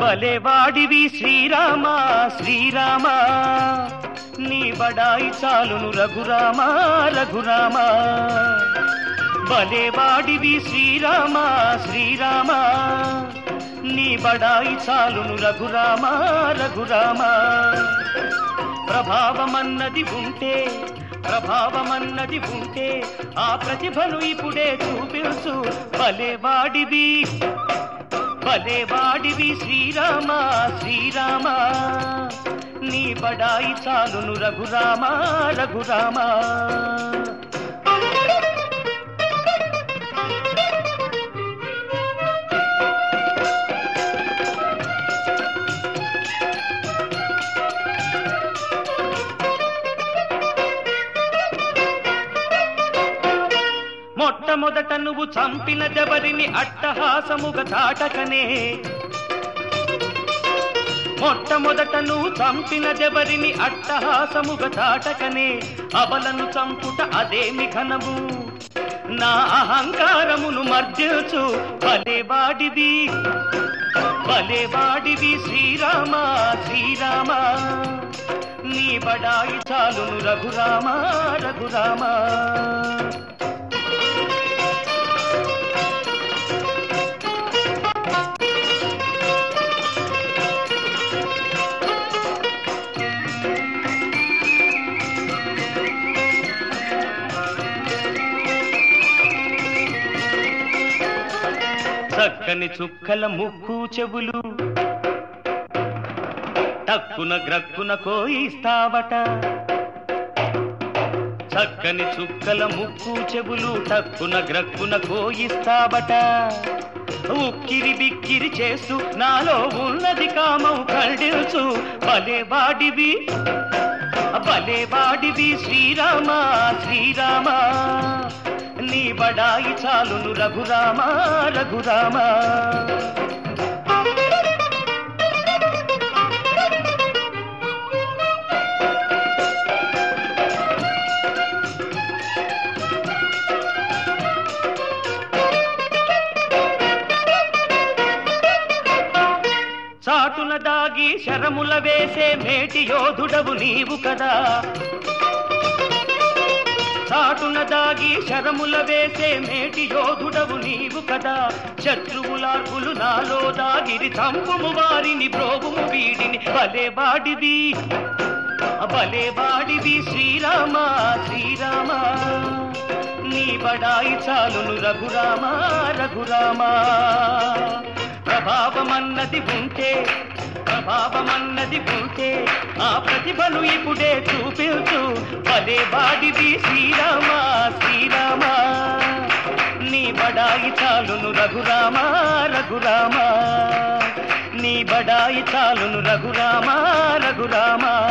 భలేవాడివి శ్రీరామ శ్రీరామ. నీ బడాయి చాలును రఘురామ రఘురామ. భలేవాడివి శ్రీరామ శ్రీరామ. నీ బడాయి చాలును రఘురామ రఘురామ. ప్రభావమన్నది ఉంటే ప్రభావమన్నది ఉంటే ఆ ప్రతిభను ఇప్పుడే చూపించు. భలేవాడివి భలేవాడివి శ్రీరామ శ్రీరామ. నీ బడాయి చాలును రఘురామ రఘురామా. మొట్టమొదట నువ్వు చంపిన జబరిని అట్టహాసముగా దాటకనే. మొట్టమొదట నువ్వు చంపిన జబరిని అట్టహాసముగా దాటకనే. అబలను చంపుట అదేమి ఘనము? నా అహంకారమును మర్జించు. బలేవాడివి బలేవాడివి శ్రీరామ శ్రీరామ. నీ బడాయి చాలును రఘురామ రఘురామా. చక్కని చుక్కల ముక్కు చెవులు. టక్కున గ్రక్కున కోయిస్తావట. చక్కని చుక్కల ముక్కు చెవులు టక్కున గ్రక్కున కోయిస్తావట. ఉక్కిరి బిక్కిరి చేస్తూ నాలో ఉన్నది కామం కళ్ళిల్చు భలే వాడివి భలే వాడివి శ్రీరామ శ్రీరామా. బడాయి చాలును రఘురామ రఘురామ. చాటుల దాగి శరముల వేసే మేటి యోధుడవు నీవు కదా. చాటున దాగి శరముల వేసే మేటి యోధుడవు నీవు కదా. శత్రువులార్పులు నాలో దాగిరి చంపుము వారిని ప్రోగుము వీడిని. భలే వాడివి భలే వాడివి శ్రీరామ శ్రీరామ. నీ బడాయి చాలును రఘురామ రఘురామా. ప్రభావమన్నది ఉంటే ప్రభావమన్నది ఉంటే ఆ ప్రతిభను ఇప్పుడే చూపించు పదే బాడిది శ్రీరామ శ్రీరామ. నీ బడాయి చాలును రఘురామ రఘురామ. నీ బడాయి చాలును రఘురామ రఘురామా.